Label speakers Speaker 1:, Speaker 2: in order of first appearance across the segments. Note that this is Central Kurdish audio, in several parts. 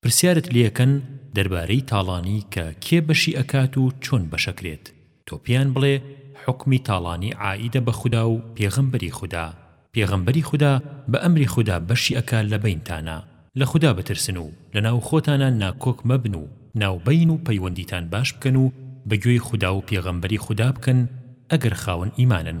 Speaker 1: پرسیارت لێکەن دەربارەی تاڵانی کە کێ بەشی ئەکات و چۆن بەشەکرێت تۆ پێیان بڵێ حوکمی تاڵانی عائیدە بە خودا و پێغەمبەری خودا پێغەمبەری خودا بە ئەمری خودا بەشی ئەکا لە بەینتانا لە خودا بترسن و لەناو خۆتانا ناکۆک مەبن و ناوبەین و پەیوەندیتان باش بکەن و بە گوێی خودا و پێغەمبەری خودا بکەن ئەگەر خاوەن
Speaker 2: ئیمانن.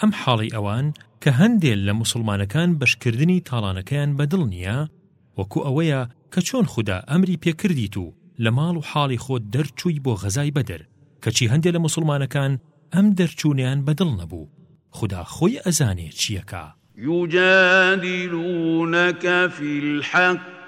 Speaker 1: ئەم حاڵی ئەوان کە هەندێ لە موسوڵمانەکان بەشکردنی تاڵانەکەیان بە دڵ نییە وەکو ئەوەیە کە چۆن خودا ئەمری پێ کردیت و لە ماڵ و حاڵی خۆت دەرچووی بۆ غەزای بەدر کەچی هەندێ لە موسوڵمانەکان ئەم دەرچوونەیان بە دڵ نەبوو خودا خۆی ئەزانێ چییەکا.
Speaker 2: یجادلونک فی الحق.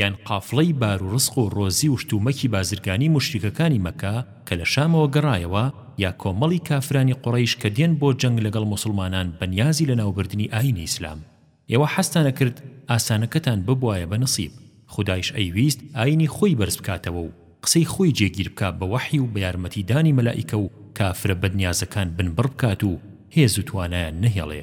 Speaker 1: یان قافڵەی بارو ڕزق و ڕۆزی و شتومەکی بازرگانی موشریکەکانی مەکە کە لە شامەوە گەڕایەوە یا کۆمەڵی کافرانی قوڕەیش کە دێن بۆ جەنگ لەگەڵ موسڵمانان بە نیازی لەناوبردنی ئاینی ئیسلام ئێوە حەزتان ئەکرد ئاسانەکەتان ببوایە بە نسیب خودایش ئەیویست ئاینی خۆی بەرز بکاتەوە و قسەی خۆی جێگیر بکا بە وەحی و بە یارمەتی دانی مەلائیکە و کافرە بەدنیازەکان بنبڕ بکات و هێز و توانایان
Speaker 2: نەهێڵێ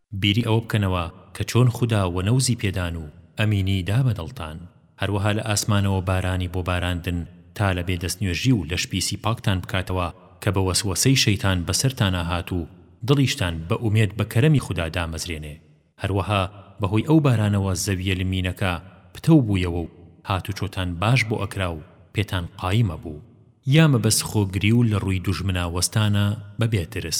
Speaker 1: بیری ئەوە بکەنەوە کە چۆن خودا وەنەوزی پێدان و ئەمینی دا بە دڵتان، هەروەها لە ئاسمانەوە بارانی بۆ باراندن تا لە بێ دەستنوێژی و لەش پیسی پاکتان بکاتەوە کە بە وەسوەسەی شەیتان بەسەرتانا هات و دڵیشتان بە ئومێد بە کەرەمی خودا دامەزرێنێ هەروەها بەهۆی ئەو بارانەوە زەوییە لمینەکە پتەو بوویەوە و هاتوچۆتان باش بۆ ئەکرا و پێتان قایم ئەبوو. یا مەبەست خۆگری و لە ڕووی دوژمنا وەستانە
Speaker 2: بە بێ ترس.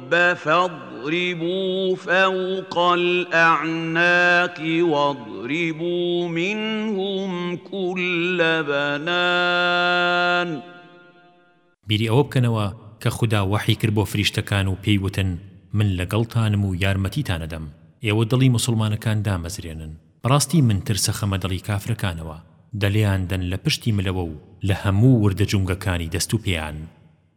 Speaker 2: الرَّكْبَ فَاضْرِبُوا فَوْقَ الْأَعْنَاقِ وَاضْرِبُوا مِنْهُمْ كُلَّ بَنَانٍ
Speaker 1: بیری ئەوە بکەنەوە کە خودا وەحی کرد بۆ فریشتەکان و پێی وتن، من لەگەڵتانم و یارمەتیتان ئەدەم، ئێوە دڵی موسڵمانەکان دامەزرێنن، بەڕاستی من ترسەخەمە دڵی کافرەکانەوە، دەلیان دەن لە پشتی ملەوە و لە هەموو وردە جومگەکانی دەست و پێیان.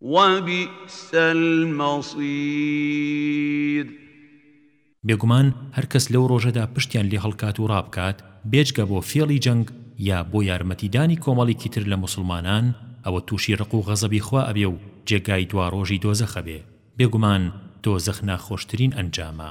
Speaker 2: وبئس المصیر.
Speaker 1: بێگومان هەر کەس لەو ڕۆژەدا پشتیان لێ هەڵکات و ڕابکات، بێجگە بۆ فێڵی جەنگ یا بۆ یارمەتیدانی کۆمەڵیکی تر لە موسڵمانان، ئەوە تووشی ڕق و غەزەبی خوا ئەبێ و جێگای دواڕۆژی دۆزەخ ئەبێ. بێگومان دۆزەخ ناخۆشترین ئەنجامە.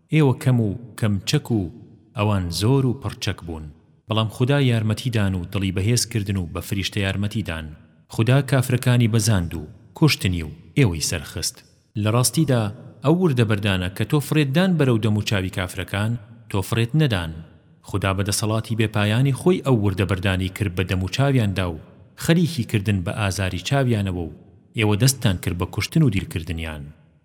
Speaker 1: ئێوە کەم و کەم چەک و ئەوان زۆر و پڕ چەک بوون بەڵام خودا یارمەتی دان و دڵی بەهێز کردن و بە فریشتە یارمەتی دان خودا کافرەکانی بەزاند و کوشتنی و ئێوەی سەرخست. لە ڕاستیدا ئەو وردە بەردانە کە تۆ فڕێت دان بەرەو دەم و چاوی کافرەکان تۆ فڕێت نەدان خودا بە دەسەڵاتی بێ پایانی خۆی ئەو وردە بەردانی کرد بە دەم و چاویاندا و خەریکی کردن بە ئازاری چاویانەوە و ئێوە دەستتان کرد بە کوشتن و دیل کردنیان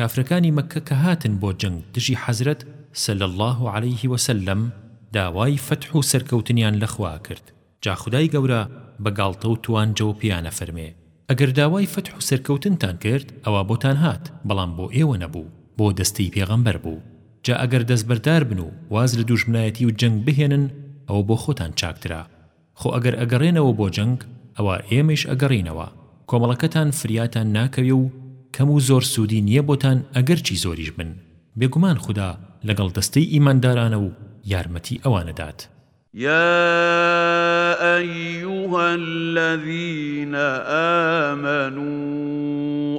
Speaker 1: کافرەکانی مەککە کە هاتن بۆ جەنگ دژی حەزرەت، صلی اللە علیە وسلم، داوای فەتح و سەرکەوتنیان لە خوا کرد، جا خودای گەورە بە گاڵتە و توانجەوە پێیان ئەفەرمێ، ئەگەر داوای فەتح و سەرکەوتنتان کرد ئەوا بۆتان هات، بەڵام بۆ ئێوە نەبوو، بۆ دەستەی پێغەمبەر بوو، جا ئەگەر دەستبەردار بن و واز لە دوژمنایەتی و جەنگ بهێنن ئەوە بۆ خۆتان چاکترە، خۆ ئەگەر ئەگەڕێنەوە بۆ جەنگ ئەوا ئێمەیش ئەگەڕێینەوە، کۆمەڵەکەتان فریاتان ناکەوێ و کەم و زۆر سوودی نییە بۆتان ئەگەرچی زۆریش بن، بێگومان خودا لەگەڵ دەستەی ئیماندارانە و یارمەتی ئەوانەدات.
Speaker 2: يا أيها الذين آمنوا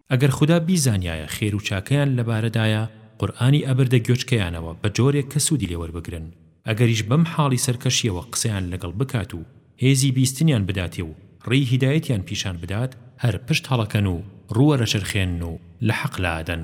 Speaker 1: ئەگەر خودا بیزانیایە خێر و چاکەیان لەبارەدایە قورئانی ئەبردە گوێچکەیانەوە بەجۆرێک کە سوودی لێ وەربگرن ئەگەریش بەم حاڵی سەرکەشیەوە قسەیان لەگەڵ بکات و هێزی بیستنیان بداتێ و ڕێی هیدایەتیان پیشان بدات هەر پشت هەڵەکەن و ڕووەرەچەرخێنن و لە حەق لادەن.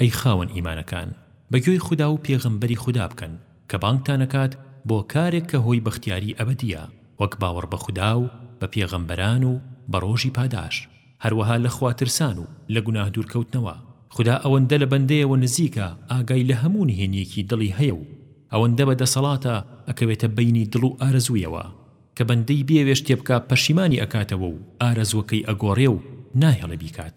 Speaker 2: ئەی
Speaker 1: خاوەن ئیمانەکان، بە گوێی خودا و پێغەمبەری خودا بکەن، کە بانگتان ئەکات بۆ کارێک کە هۆی بەختیاری ئەبەدییە، وەک باوەڕ بە خودا و بە پێغەمبەران و بە ڕۆژی پاداش، هەروەها لە خوا ترسان و لە گوناه دوورکەوتنەوە. خودا ئەوەندە لە بەندەیەوە نزیکە، ئاگای لە هەموو نهێنییەکی دڵی هەیە و ئەوەندە بە دەسەڵاتە، ئەکەوێتە بەینی دڵ و ئارەزوویەوە، کە بەندەی بیەوێ شتێ بکا پەشیمانی ئەکاتەوە و ئارەزووەکەی ئەگۆڕێ و ناهێڵێ بیکات.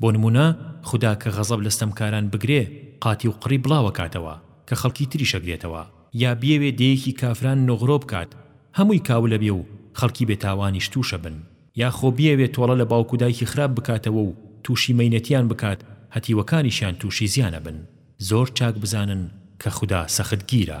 Speaker 1: بۆ نموونە خودا کە غەزەب لە ستەمکاران بگرێ قاتی و قڕی بڵاوەکاتەوە کە خەڵکی تریش ئەگرێتەوە، یا بیەوێ دێیەکی کافران نغرۆ بکات هەمووی کاول ئەبێ و خەڵکی بێ تاوانیش تووش ئەبن، یا خۆ بیەوێ تۆڵە لە باوک و دایکی خراپ بکاتەوە و تووشی مەینەتیان بکات هەتیوەکانیشیان تووشی زیان ئەبن، زۆر چاک بزانن کە
Speaker 2: خودا سەختگیرە.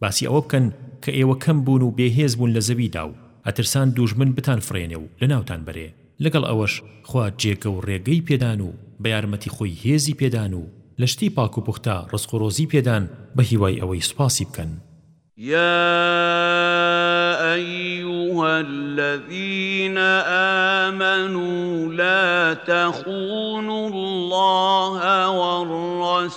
Speaker 1: باسی ئەوە بکەن کە ئێوە کەم بوون و بێ هێز بوون لە زەویدا و ئەترسان دوژمن بتان فڕێنێ و لەناوتان بەرێ، لەگەڵ ئەوەش خوا جێگە و ڕێگەی پێدان و بە یارمەتی خۆی هێزی پێدان و لە شتی پاک و پوختە ڕزق و ڕۆزی پێدان بە هیوای ئەوەی سوپاسی بکەن.
Speaker 2: یا
Speaker 3: ایها الذین آمنوا لا تخونوا الله
Speaker 2: و الرسول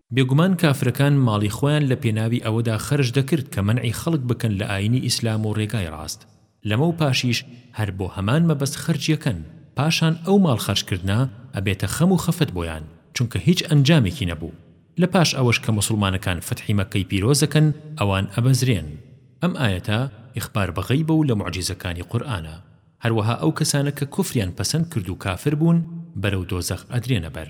Speaker 1: بێگومان کافرەکان ماڵی خۆیان لە پێناوی ئەوەدا خەرج دەکرد کە مەنعی خەڵک بکەن لە ئاینی ئیسلام و ڕێگای ڕاست لەمەو پاشیش هەر بۆ هەمان مەبەست خەرج یەکەن پاشان ئەو ماڵ خەرج کردنە ئەبێتە خەم و خەفەت بۆیان چونکە هیچ ئەنجامێکی نەبوو لە پاش ئەوەش کە موسڵمانەکان فەتحی مەککەی پیرۆز ئەکەن ئەوان ئەبەزرێن ئەم ئایەتە ئیخبار بە غەیبە و لە موعجیزەکانی قورئانە هەروەها ئەو کەسانە کە کوفریان پەسەند کرد و کافر بوون بەرەو دۆزەخ ئەدرێنە بەر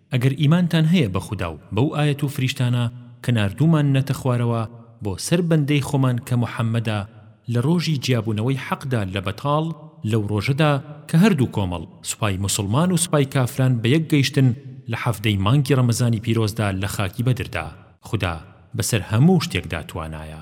Speaker 1: ئەگەر
Speaker 2: ئیمانتان هەیە بە خودا و بەو ئایەت و فریشتانە کە ناردووماننەتە خوارەوە بۆ سەر بەندەی خۆمان کە محەممەدە لە ڕۆژی جیابوونەوەی حەقدا لە بەتاڵ، لەو ڕۆژەدا کە هەردوو کۆمەڵ، سوپای موسڵمان و سوپای کافران بە یەک گەیشتن لە حەڤدەی مانگی ڕەمەزانی پیرۆزدا لە خاکی بەدردا، خودا بەسەر هەموو شتێکدا توانایە.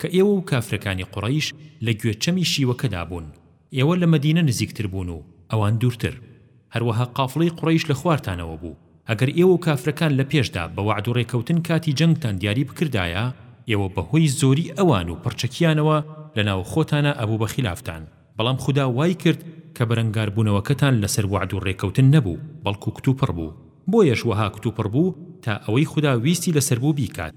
Speaker 2: کە ئێوە و کافرەکانی قوڕەیش لە گوێچەمی شیوەکەدا بوون، ئێوە لە مەدینە نزیکتر بوون و ئەوان دوورتر، هەروەها قافڵەی قوڕەیش لە خوارتانەوە بوو، ئەگەر ئێوە و کافرەکان لە پێشدا بە وەعد و ڕێکەوتن کاتی جەنگتان دیاری بکردایە، ئێوە بە هۆی زۆری ئەوان و پڕچەکیانەوە لە ناو خۆتانا ئەبوو بە خیلافتان، بەڵام خودا وای کرد کە بەرەنگاربوونەوەکەتان لەسەر وەعد و ڕێکەوتن نەبوو، بەڵکو کوتوپڕ بوو، بۆیەش وەها کوتوپڕ بوو تا ئەوەی خودا ویستی لەسەر بوو بیکات.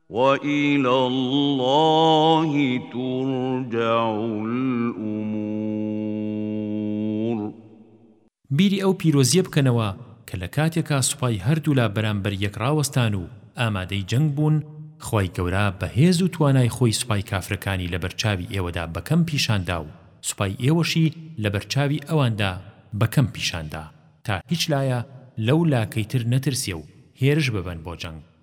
Speaker 2: وإلی اللە ترجع الأمور.
Speaker 1: بیری ئەو پیرۆزیە بکەنەوە کە لە کاتێکا سوپای هەردوولا بەرامبەر یەک ڕاوەستان و ئامادەی جەنگ بوون خوای گەورە بە هێز و توانای خۆی سوپای کافرەکانی لەبەر چاوی ئێوەدا بەکەم پیشان دا و سوپای ئێوەشی لەبەر چاوی ئەواندا بەکەم پیشان دا تا هیچ لایە لەو لاکەی تر نەترسێ و هێرش ببەن بۆ جەنگ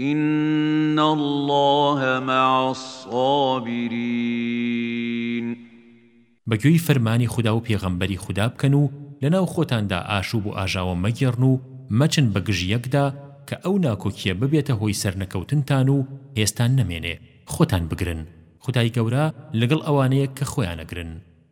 Speaker 1: ان اللە مع الصابرین. بە گوێی فەرمانی خودا و پێغەمبەری خودا بکەن و لەناو خۆتاندا ئاشوب و ئاژاوە مەگێڕن و مەچن بە گژ یەکدا کە ئەو ناکۆکییە ببێتە هۆی سەرنەکەوتنتان و هێزتان نەمێنێ خۆتان بگرن خودای گەورە لەگەڵ ئەوانەیە کە
Speaker 2: خۆیان ئەگرن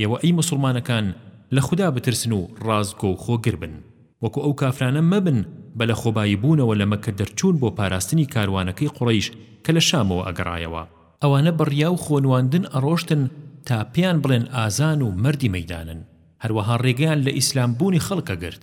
Speaker 1: ئێوە ئەی موسڵمانەکان لە خودا بترسن و ڕاستگۆ و خۆگر بن، وەکو ئەو کافرانە مەبن بە لە خۆبایی بوونەوە لە مەککە دەرچوون بۆ پاراستنی کاروانەکەی قوڕەیش کە لە شامەوە ئەگەڕایەوە، ئەوانە بە ڕیا و خۆ نواندن ئەڕۆشتن تا پێیان بڵێن ئازان و مەردی مەیدانن، هەروەها ڕێگەیان لە ئیسلام بوونی
Speaker 2: خەڵک ئەگرت،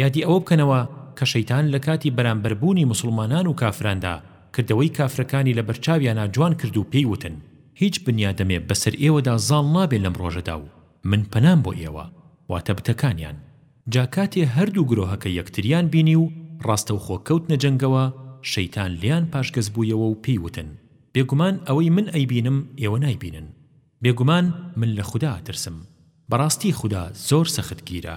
Speaker 1: یادی ئەوە بکەنەوە کە شەیتان لە کاتی بەرامبەر بوونی موسڵمانان و کافراندا کردەوەی کافرەکانی لە بەرچاویانا جوان کرد و پێی وتن، هیچ بنیادەمێ بەسەر ئێوەدا زاڵ نابێ لەم ڕۆژەدا و من پەنام بۆ ئێوە، واتە بتەکانیان. جا کاتێ هەردوو گرۆهەکە یەکتریان بینی و ڕاستەوخۆ کەوتنە جەنگەوە، شەیتان لێیان پاشگەز بوویەوە و پێی وتن، بێگومان ئەوەی من ئەیبینم ئێوە نایبینن. بێگومان من لە خودا ئەترسم. بەڕاستی خودا زۆر
Speaker 2: سەختگیرە.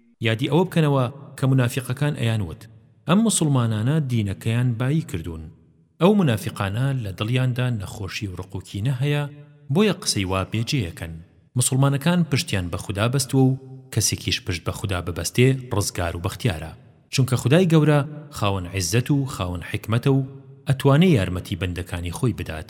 Speaker 1: یادی ئەوە بکەنەوە کە مونافیقەکان ئەیان وت ئەم موسڵمانانە دینەکەیان بایی کردوون ئەو مونافیقانە لە دڵیاندا نەخۆشی و ڕق و کینە هەیە بۆیە قسەی وا بێ جێیەکەن موسڵمانەکان پشتیان بە خودا بەستووە و کەسێکیش پشت بە خودا ببەستێ ڕزگار و بەختیارە چونکە خودای گەورە خاوەن عیزەت و خاوەن حیکمەتە و ئەتوانێ یارمەتی بەندەکانی خۆی بدات.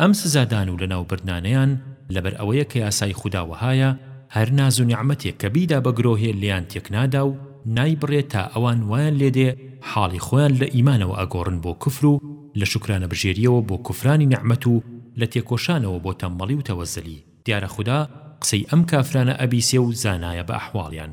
Speaker 1: ئەم سزادان و لەناوبردنانەیان لەبەر ئەوەیە کە یاسای خودا وەهایە، هەر ناز و نیعمەتێک کە بیدا بە گرۆهێ لێیان تێک نادا و نایبڕێ تا ئەوان وایان لێ دێ حاڵی خۆیان لە ئیمانەوە ئەگۆڕن بۆ کوفر و لە شوکرانەبژێریەوە بۆ کوفرانی نیعمەت و لە تێکۆشانەوە بۆ تەمبەڵی و تەوەزەلی دیارە خودا قسەی ئەم کافرانە ئەبیسێ و زانایە بە ئەحواڵیان.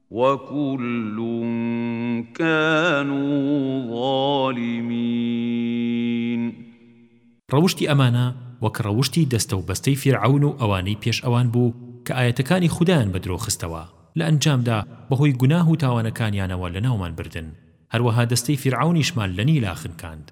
Speaker 2: وکل کانوا ظالمین.
Speaker 1: ڕەوشتی ئەمانە وەک ڕەوشتی دەستە و بەستەی فیرعەون و ئەوانەی پێش ئەوان بوو کە ئایەتەکانی خودایان بە درۆ خستەوە لە ئەنجامدا بە هۆی گوناه و تاوانەکانیانەوە لەناومان بردن هەروەها دەستەی فیرعەونیشمان لە نیلا خنکاند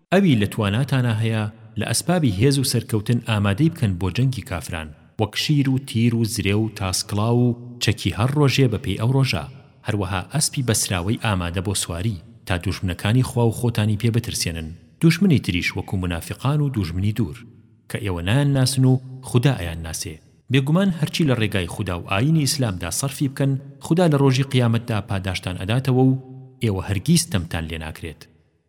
Speaker 2: ئەوی لە تواناتانا هەیە لە ئەسپابی هێز و سەرکەوتن ئامادەی بکەن بۆ جەنگی کافران وەک شیر و تیر و زرێ و تاسکڵاو و چەکی هەر ڕۆژێ بە پێی ئەو ڕۆژە هەروەها ئەسپی بەسراوەی ئامادە بۆ سواری تا دوژمنەکانی خوا و خۆتانی پێ بترسێنن دوژمنی تریش وەکو مونافیقان و دوژمنی دوور کە ئێوە نایان ناسن و خودا ئەیان ناسێ بێگومان هەرچی لە ڕێگای خودا و ئایینی ئیسلامدا سەرفی بکەن خودا لە ڕۆژی قیامەتدا پاداشتان ئەداتەوە و ئێوە هەرگیز ستەمتان لێ ناکرێت.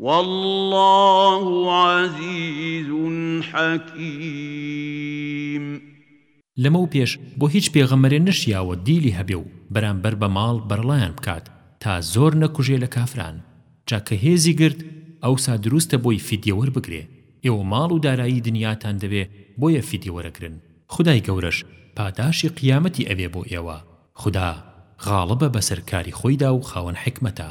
Speaker 2: واللە عزیز
Speaker 1: حکیم. لەمەو پێش بۆ هیچ پێغەمبەرێ نەشیاوە دیلی هەبێ و بەرامبەر بە ماڵ بەرەڵایان بکات تا زۆر نەکوژێ لە کافران جا کە هێزی گرت ئەوسا دروستە بۆی فدیە وەربگرێ ئێوە ماڵ و دارایی دنیاتان دەوێ بۆیە فدیە وەرەگرن خودای گەورەش پاداشی قیامەتی ئەوێ بۆ ئێوە خودا غاڵبە بەسەر کاری خۆیدا و خاوەن
Speaker 2: حیکمەتە.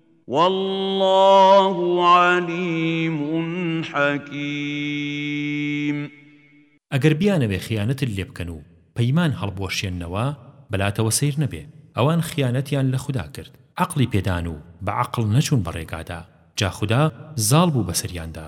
Speaker 2: واللە علیم حکیم.
Speaker 1: ئەگەر
Speaker 2: بیانەوێ خیانەتت لێ بکەن و پەیمان هەڵبوەشێننەوە بەلاتەوە سەیر نەبێ ئەوان خیانەتیان لە خودا کرد عەقڵی پێدان و بە عەقڵ نەچوون بە ڕێگادا جا خودا زاڵ بوو بەسەریاندا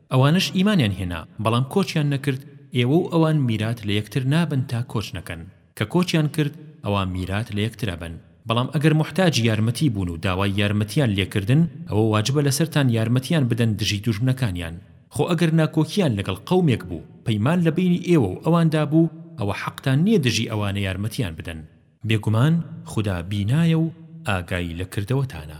Speaker 2: ئەوانەش ئیمانیان هێنا بەڵام کۆچیان نەکرد، ئێوە و ئەوان میرات لە یەکتر نابن تا کۆچ نەکەن، کە کۆچیان کرد ئەوا میرات لە یەکتر ئەبن، بەڵام ئەگەر موحتاجی یارمەتی بوون و داوای یارمەتیان لێ کردن ئەوە واجبە لەسەرتان یارمەتیان بدەن دژی دوژمنەکانیان، خۆ ئەگەر ناکۆکیان لەگەڵ قەومێک بوو پەیمان لە بەینی ئێوە و ئەواندا بوو ئەوە حەقتان نیە دژی ئەوانە یارمەتیان بدەن، بێگومان خودا بینایە و ئاگای لە کردەوەتانە.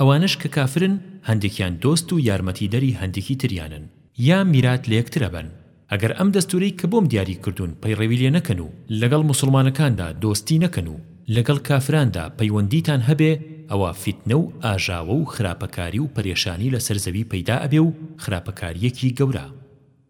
Speaker 2: ئەوانەش کە کافرن هەندێکیان دۆست و یارمەتیدەری هەندێکی تریانن یا میرات لەیەکتر ئەبەن ئەگەر ئەم دەستورەی کە بۆم دیاری کردون پەیڕەوی لێ نەکەن و لەگەڵ موسڵمانەکاندا دۆستی نەکەن و لەگەڵ کافراندا پەیوەندیتان هەبێ ئەوا فیتنە و ئاژاوە و خراپەکاری و پەرێشانی لەسەر زەوی پەیدا ئەبێ و خراپەکاریەکی گەورە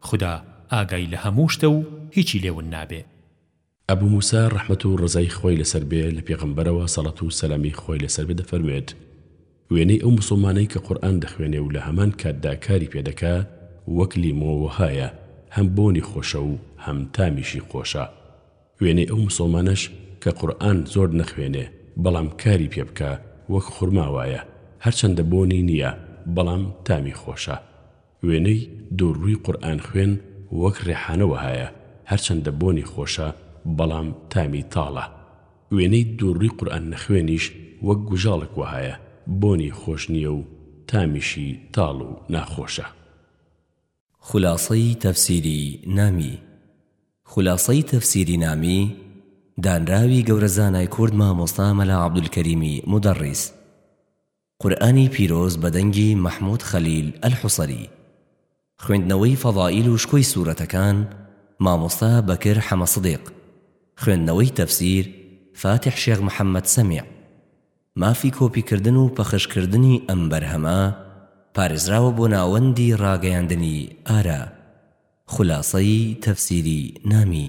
Speaker 1: خودا ئاگای لە هەموو شتە و هیچی لێ ون نابێ.
Speaker 4: ئەبو موسا ڕەحمەت و ڕەزای خوای لەسەر بێ لە پێغەمبەرەوە سەڵت و سەلامی خوای لەسەر بێ دەفەرموێت، وێنەی ئەو موسڵمانەی کە قورئان دەخوێنێ و لە هەمان کاتدا کاری پێ دەکا وەک لیمۆ وەهایە هەم بۆنی خۆشە و هەم تامیشی خۆشە، وێنەی ئەو موسڵمانەش کە قورئان زۆر نەخوێنێ بەڵام کاری پێ بکا وەک خورما وایە هەرچەندە بۆنی نییە بەڵام تامی خۆشە، وێنەی دوو ڕووی قورئان خوێن وەک ڕێحانە وەهایە هەرچەندە بۆنی خۆشە بەڵام تامی تاڵە وێنەی دوو ڕووی قورئان نەخوێنیش وەک گوژاڵک وەهایە بۆنی خۆش نیە و تامیشی تاڵ و ناخۆشە.
Speaker 5: خولاسەی تەفسیری نامی خولاسەی تەفسیری نامی دانراوی گەورە زانای کورد مامۆستا مەلا عەبدولکەریمی مودەڕیس. قورئانی پیرۆز بە دەنگی مەحمود خەلیل ئەلحوسری خوێندنەوەی فەضائیل و شکۆی سورەتەکان مامۆستا بەکر حەمە سدیق خوێندنەوەی تەفسیر فاتیح شێخ محەمەد سەمیع مافی کۆپی کردن و پەخش کردنی ئەم بەرهەمە پارێزراوە بۆ ناوەندی ڕاگەیاندنی ئارا خولاسەی تەفسیری نامی.